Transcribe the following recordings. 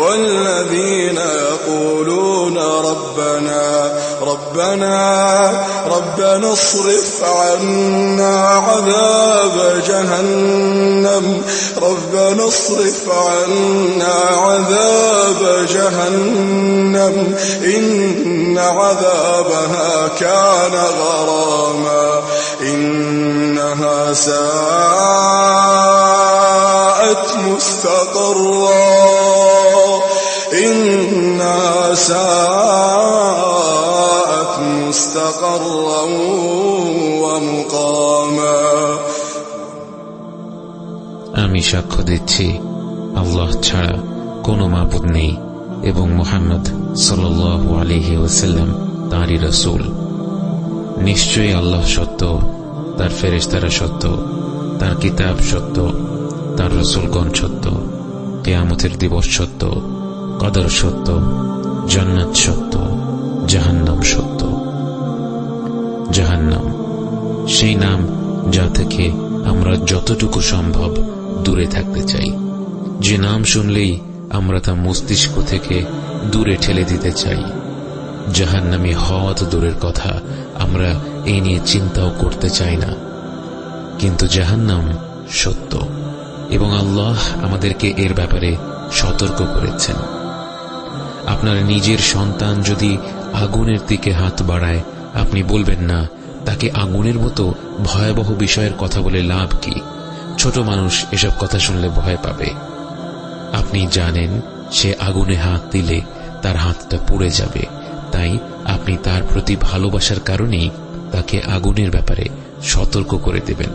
والذين يقولون ربنا ربنا ربنا اصرف عنا عذاب جهنم. ربنا اصرف عنا عذاب جهنم. إن عذابها كان غراما. إنها ساءت مستقرا. إنها ساءت مستقرا ومقاما আমি সাক্ষ্য দিচ্ছি আল্লাহ ছাড়া কোনো মাবুদ নেই এবং মোহাম্মদ সাল আলহি ওসাল্লাম তাঁরই রসুল নিশ্চয়ই আল্লাহ সত্য তার ফেরেশতারা সত্য তার কিতাব সত্য তার রসুলগণ সত্য কেয়ামতের দিবস সত্য কদর সত্য, জান্নাত সত্য, জাহান্নাম সত্য। জাহান্নাম, সেই নাম যা থেকে আমরা যতটুকু সম্ভব দূরে থাকতে চাই। যে নাম শুনলেই আমরা তা মস্তিষ্ক থেকে দূরে ঠেলে দিতে চাই। জাহান্নামী হওয়া তো দূরের কথা, আমরা এই নিয়ে চিন্তাও করতে চাই না। কিন্তু জাহান্নাম সত্য, এবং আল্লাহ আমাদেরকে এর ব্যাপারে সতর্ক করেছেন। আপনার নিজের সন্তান যদি আগুনের দিকে হাত বাড়ায়, আপনি বলবেন না, তাকে আগুনের মতো ভয়াবহ বিষয়ের কথা বলে লাভ কি? ছোট মানুষ এসব কথা শুনলে ভয় পাবে। আপনি জানেন, সে আগুনে হাত দিলে তার হাতটা পুড়ে যাবে। তাই আপনি তার প্রতি ভালোবাসার কারণেই তাকে আগুনের ব্যাপারে সতর্ক করে দেবেন।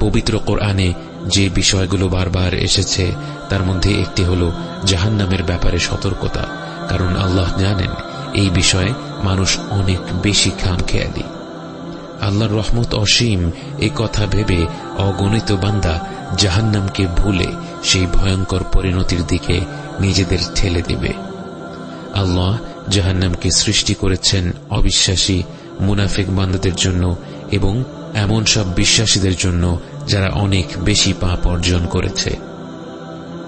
পবিত্র কোরআনে যে বিষয়গুলো বারবার এসেছে, তার মধ্যে একটি হল জাহান্নামের ব্যাপারে সতর্কতা, কারণ আল্লাহ জানেন এই বিষয়ে মানুষ অনেক বেশি খাম খেয়ালি আল্লাহর রহমত অসীম, এ কথা ভেবে অগণিত বান্দা জাহান্নামকে ভুলে সেই ভয়ঙ্কর পরিণতির দিকে নিজেদের ঠেলে দেবে। আল্লাহ জাহান্নামকে সৃষ্টি করেছেন অবিশ্বাসী, মুনাফিক বান্দাদের জন্য এবং এমন সব বিশ্বাসীদের জন্য যারা অনেক বেশি পাপ অর্জন করেছে।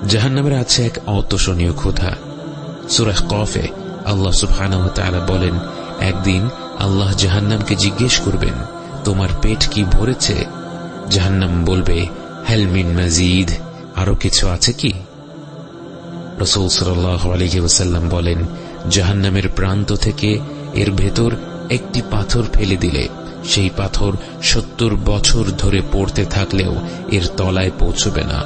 জাহান্নামের আছে এক অতোষণীয় ক্ষুধা। সুরাহ কফে আল্লাহ সুবহানাহ বলেন, একদিন আল্লাহ জাহান্নামকে জিজ্ঞেস করবেন, তোমার পেট কি ভরেছে? জাহান্নাম বলবে হেলমিন মাজিদ, আরও কিছু আছে কি? রসুল সাল্লাম বলেন, জাহান্নামের প্রান্ত থেকে এর ভেতর একটি পাথর ফেলে দিলে সেই পাথর সত্তর বছর ধরে পড়তে থাকলেও এর তলায় পৌঁছবে না।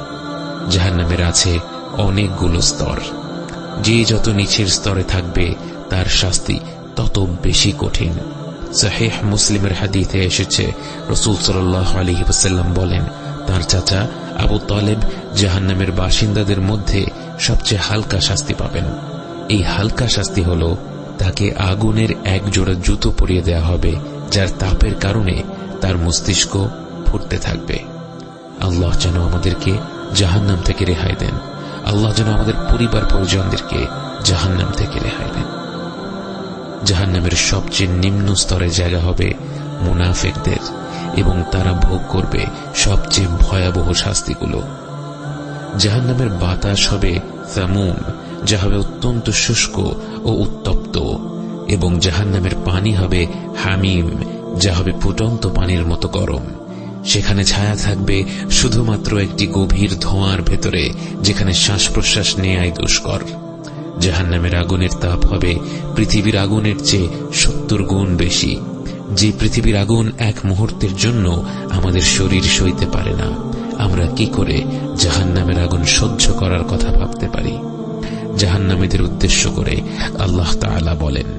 জাহান্নামের আছে অনেকগুলো স্তর। যে যত নিচের স্তরে থাকবে, তার শাস্তি তত বেশি কঠিন। সাহেহ মুসলিমের হাদিতে এসেছে, রসুল সাল্লাহ আলী বলেন, তার চাচা আবু তালেব জাহান্নামের বাসিন্দাদের মধ্যে সবচেয়ে হালকা শাস্তি পাবেন। এই হালকা শাস্তি হল তাকে আগুনের এক জোড়া জুতো পরিয়ে দেয়া হবে যার তাপের কারণে তার মস্তিষ্ক ফুটতে থাকবে। আল্লাহ যেন আমাদেরকে জাহান্নাম থেকে রেহাই দেন। আল্লাহ যেন আমাদের পরিবার পরিজনদেরকে জাহান্নাম থেকে রেহাই দেন। জাহান্নামের সবচেয়ে নিম্ন স্তরে জায়গা হবে মুনাফেকদের এবং তারা ভোগ করবে সবচেয়ে ভয়াবহ শাস্তিগুলো। জাহান্নামের বাতাস হবে সামুম, যা হবে অত্যন্ত শুষ্ক ও উত্তপ্ত। এবং জাহান্নামের পানি হবে হামিম, যা হবে ফুটন্ত পানির মতো গরম। সেখানে ছায়া থাকবে শুধুমাত্র একটি গভীর ধোঁয়ার ভেতরে, যেখানে শ্বাস প্রশ্বাস নেয়াই দুষ্কর। জাহান্নামের আগুনের তাপ হবে পৃথিবীর আগুনের চেয়ে সত্তর গুণ বেশি। যে পৃথিবীর আগুন এক মুহূর্তের জন্য আমাদের শরীর সইতে পারে না, আমরা কি করে জাহান্নামের আগুন সহ্য করার কথা ভাবতে পারি? জাহান্নামীদের উদ্দেশ্য করে আল্লাহ তাআলা বলেন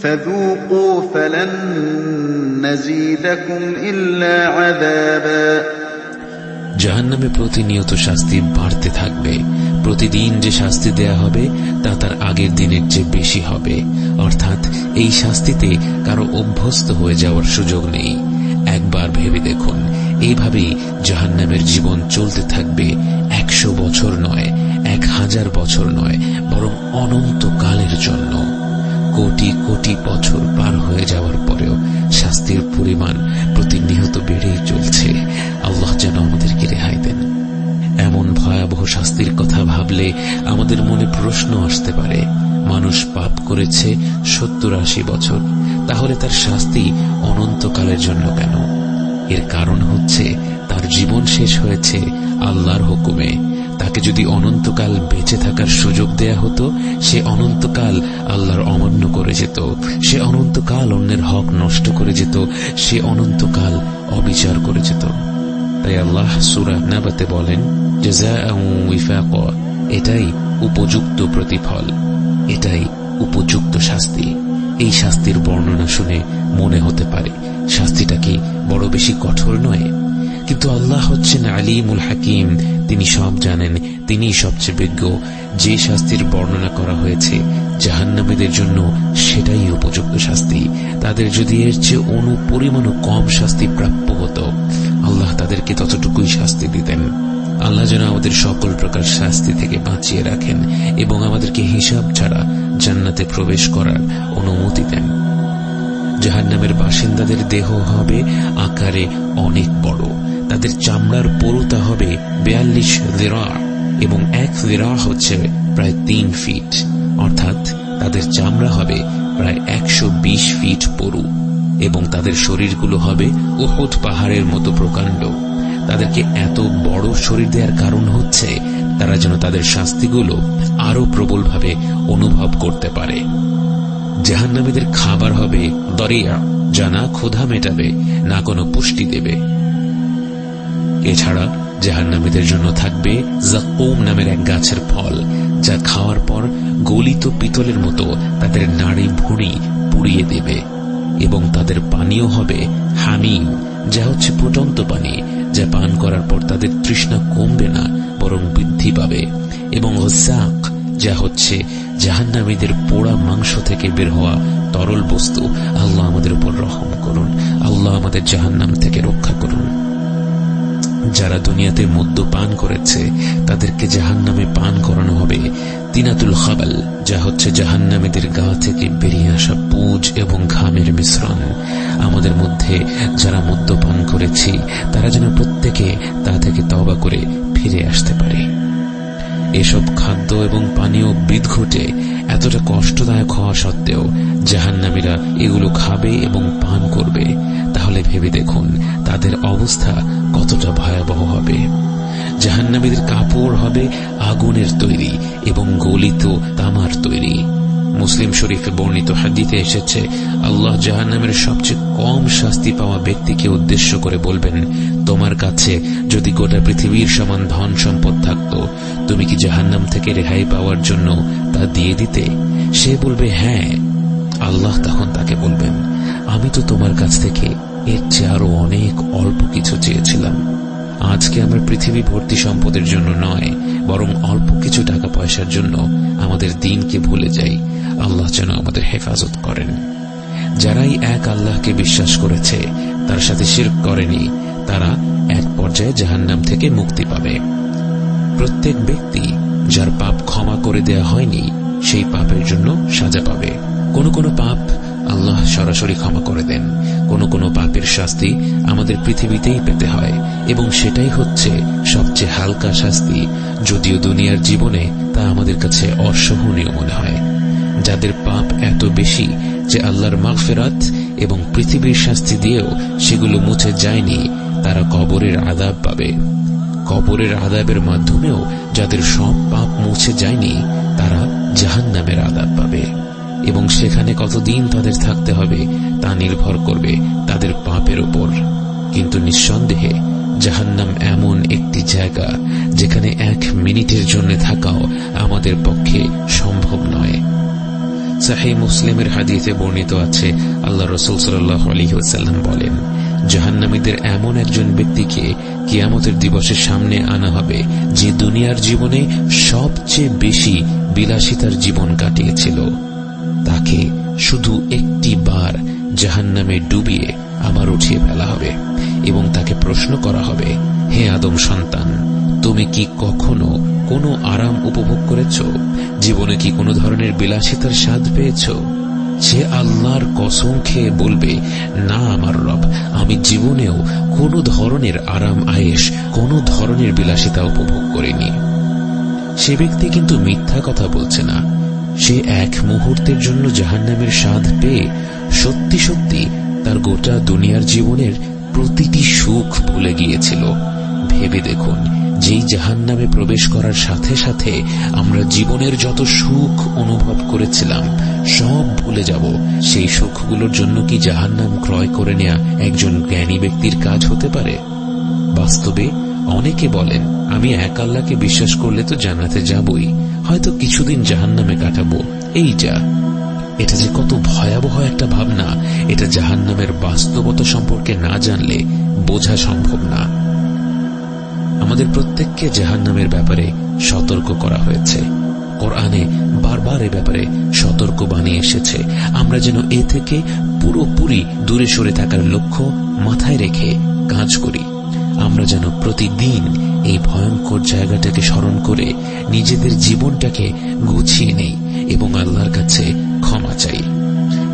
فذوقوا فلن نزيدكم إلا عذابا জাহান্নামে প্রতিনিয়ত শাস্তি বাড়তে থাকবে প্রতিদিন যে শাস্তি দেয়া হবে তা তার আগের দিনের চেয়ে বেশি হবে অর্থাৎ এই শাস্তিতে কারো অভ্যস্ত হয়ে যাওয়ার সুযোগ নেই একবার ভেবে দেখুন এইভাবেই জাহান্নামের জীবন চলতে থাকবে একশো বছর নয় এক হাজার বছর নয় বরং অনন্তকালের জন্য কোটি কোটি বছর পার হয়ে যাওয়ার পরেও শাস্তির পরিমাণ প্রতিনিয়ত বেড়েই চলছে। আল্লাহ যেন আমাদেরকে রেহাই দেন। এমন ভয়াবহ শাস্তির কথা ভাবলে আমাদের মনে প্রশ্ন আসতে পারে, মানুষ পাপ করেছে সত্তর আশি বছর, তাহলে তার শাস্তি অনন্তকালের জন্য কেন? এর কারণ হচ্ছে তার জীবন শেষ হয়েছে আল্লাহর হুকুমে। তাকে যদি অনন্তকাল বেঁচে থাকার সুযোগ দেয়া হতো, সে অনন্তকাল আল্লাহর অমান্য করে যেত, সে অনন্তকাল অন্যের হক নষ্ট করে যেত, সে অনন্তকাল অবিচার করে যেত। তাই আল্লাহ সুরা নাবাতে বলেন যে এটাই উপযুক্ত প্রতিফল, এটাই উপযুক্ত শাস্তি। এই শাস্তির বর্ণনা শুনে মনে হতে পারে, শাস্তিটা কি বড় বেশি কঠোর নয়? কিন্তু আল্লাহ হচ্ছেন আলিমুল হাকিম। তিনি সব জানেন তিনি সবচেয়ে বিজ্ঞ। যে শাস্তির বর্ণনা করা হয়েছে, জাহান্নামীদের জন্য সেটাই উপযুক্ত শাস্তি। তাদের যদি এর চেয়ে অনুপরিমাণও কম শাস্তি প্রাপ্য হতো, আল্লাহ তাদেরকে ততটুকুই শাস্তি দিতেন। আল্লাহ যেন আমাদের সকল প্রকার শাস্তি থেকে বাঁচিয়ে রাখেন এবং আমাদেরকে হিসাব ছাড়া জান্নাতে প্রবেশ করার অনুমতি দেন। জাহান্নামের বাসিন্দাদের দেহ হবে আকারে অনেক বড়। তাদের চামড়ার পরুতা হবে বেয়াল্লিশ দেরা এবং এক দেরা হচ্ছে প্রায় তিন ফিট। অর্থাৎ তাদের চামড়া হবে প্রায় একশো বিশ ফিট পরু এবং তাদের শরীরগুলো হবে উহুদ পাহাড়ের মতো প্রকাণ্ড। তাদেরকে এত বড় শরীর দেওয়ার কারণ হচ্ছে তারা যেন তাদের শাস্তিগুলো আরও প্রবলভাবে অনুভব করতে পারে। জাহান্নামীদের খাবার হবে দরিয়া, যা না ক্ষুধা মেটাবে, না কোনো পুষ্টি দেবে। এছাড়া জাহান্নামীদের জন্য থাকবে জাকুম নামের এক গাছের ফল, যা খাওয়ার পর গলিত পিতলের মতো তাদের নাড়ি ভুঁড়ি পুড়িয়ে দেবে, এবং তাদের পানীয় হবে হামিম, যা হচ্ছে ফুটন্ত পানি, যা পান করার পর তাদের তৃষ্ণা কমবে না, বরং বৃদ্ধি পাবে, এবং হসাক যা হচ্ছে জাহান্নামীদের পোড়া মাংস থেকে বের হওয়া তরল বস্তু, আল্লাহ আমাদের উপর রহম করুন, আল্লাহ আমাদের জাহান্নাম থেকে রক্ষা করুন। যারা দুনিয়াতে মদ্য পান করেছে, তাদেরকে জাহান নামে পান করানো হবে। তিনাতুল খাবাল, যা হচ্ছে জাহান্নামীদের গা থেকে বেরিয়ে আসা পুজ এবং ঘামের মিশ্রণ। আমাদের মধ্যে যারা মদ্য পান করেছি, তারা যেন প্রত্যেকে তা থেকে তবা করে ফিরে আসতে পারে। এসব খাদ্য এবং পানীয় বিদঘটে এতটা কষ্টদায়ক হওয়া সত্ত্বেও জাহান্নামীরা এগুলো খাবে এবং পান করবে। তাহলে ভেবে দেখুন তাদের অবস্থা কতটা ভয়াবহ হবে। জাহান্নামীদের কাপড় হবে আগুনের তৈরি এবং গলিত তামার তৈরি। মুসলিম শরীফে বর্ণিত হাদিতে এসেছে, আল্লাহ জাহান্নামের সবচেয়ে কম শাস্তি পাওয়া ব্যক্তিকে উদ্দেশ্য করে বলবেন, তোমার কাছে যদি গোটা পৃথিবীর সমান ধন সম্পদ থাকত, তুমি কি জাহান্নাম থেকে রেহাই পাওয়ার জন্য তা দিয়ে দিতে? সে বলবে হ্যাঁ। আল্লাহ তখন তাকে বলবেন, আমি তো তোমার কাছ থেকে এর চেয়ে আরও অনেক অল্প কিছু চেয়েছিলাম। আজকে আমরা পৃথিবী ভর্তি সম্পদের জন্য নয়, বরং অল্প কিছু টাকা পয়সার জন্য আমাদের দিনকে ভুলে যাই। আল্লাহ যেন আমাদের হেফাজত করেন। যারাই এক আল্লাহকে বিশ্বাস করেছে, তার সাথে শির করেনি, তারা এক পর্যায়ে জাহান্নাম থেকে মুক্তি পাবে। প্রত্যেক ব্যক্তি যার পাপ ক্ষমা করে দেয়া হয়নি, সেই পাপের জন্য সাজা পাবে। কোন কোন পাপ আল্লাহ সরাসরি ক্ষমা করে দেন, কোন কোন পাপের শাস্তি আমাদের পৃথিবীতেই পেতে হয়, এবং সেটাই হচ্ছে সবচেয়ে হালকা শাস্তি, যদিও দুনিয়ার জীবনে তা আমাদের কাছে অসহনীয় মনে হয়। যাদের পাপ এত বেশি যে আল্লাহর মাগফেরাত এবং পৃথিবীর শাস্তি দিয়েও সেগুলো মুছে যায়নি, তারা কবরের আদাব পাবে। কবরের আদাবের মাধ্যমেও যাদের সব পাপ মুছে যায়নি, তারা জাহান নামের আদাব পাবে। এবং সেখানে কতদিন তাদের থাকতে হবে তা নির্ভর করবে তাদের পাপের ওপর কিন্তু নিঃসন্দেহে জাহান্নাম এমন একটি জায়গা যেখানে এক মিনিটের জন্য থাকাও আমাদের পক্ষে সম্ভব নয়। সাহি মুসলিমের হাদিতে বর্ণিত আছে, আল্লাহ রসুল আলহিহাল্লাম বলেন, জাহান্নামীদের এমন একজন ব্যক্তিকে কিয়ামতের দিবসের সামনে আনা হবে যে দুনিয়ার জীবনে সবচেয়ে বেশি বিলাসিতার জীবন কাটিয়েছিল। তাকে শুধু একটি বার জাহান নামে ডুবিয়ে আবার উঠিয়ে ফেলা হবে এবং তাকে প্রশ্ন করা হবে, হে আদম সন্তান, তুমি কি কখনো কোনো আরাম উপভোগ করেছ? জীবনে কি কোনো ধরনের বিলাসিতার স্বাদ পেয়েছ? সে আল্লাহর কসম খেয়ে বলবে, না আমার রব, আমি জীবনেও কোনো ধরনের আরাম আয়েস কোনো ধরনের বিলাসিতা উপভোগ করিনি। সে ব্যক্তি কিন্তু মিথ্যা কথা বলছে না। সে এক মুহূর্তের জন্য জাহান্নামের স্বাদ পেয়ে সত্যি সত্যি তার গোটা দুনিয়ার জীবনের প্রতিটি সুখ ভুলে গিয়েছিল। ভেবে দেখুন, যেই জাহান নামে প্রবেশ করার সাথে সাথে আমরা জীবনের যত সুখ অনুভব করেছিলাম, সব ভুলে যাব। সেই সুখগুলোর জন্য কি জাহান নাম ক্রয় করে নেয়া একজন জ্ঞানী ব্যক্তির কাজ হতে পারে? বাস্তবে অনেকে বলেন, আমি এক আল্লাহকে বিশ্বাস করলে তো জান্নাতে যাবই, হয়তো কিছুদিন জাহান নামে কাটাবো। এই যা এটা যে কত ভয়াবহ একটা ভাবনা, এটা জাহান নামের বাস্তবতা সম্পর্কে না জানলে বোঝা সম্ভব না। আমাদের প্রত্যেককে জাহান নামের ব্যাপারে সতর্ক করা হয়েছে। কোরআনে বারবার এ ব্যাপারে সতর্ক বানিয়ে এসেছে। আমরা যেন এ থেকে পুরোপুরি দূরে সরে থাকার লক্ষ্য মাথায় রেখে কাজ করি। আমরা যেন প্রতিদিন এই ভয়ঙ্কর জায়গাটাকে স্মরণ করে নিজেদের জীবনটাকে গুছিয়ে নেই এবং আল্লাহর কাছে ক্ষমা চাই।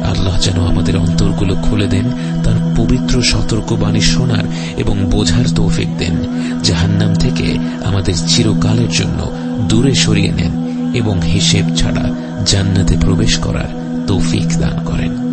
আল্লাহ যেন আমাদের অন্তরগুলো খুলে দেন, তার পবিত্র সতর্কবাণী শোনার এবং বোঝার তৌফিক দেন, জাহান্নাম থেকে আমাদের চিরকালের জন্য দূরে সরিয়ে নেন এবং হিসেব ছাড়া জান্নাতে প্রবেশ করার তৌফিক দান করেন।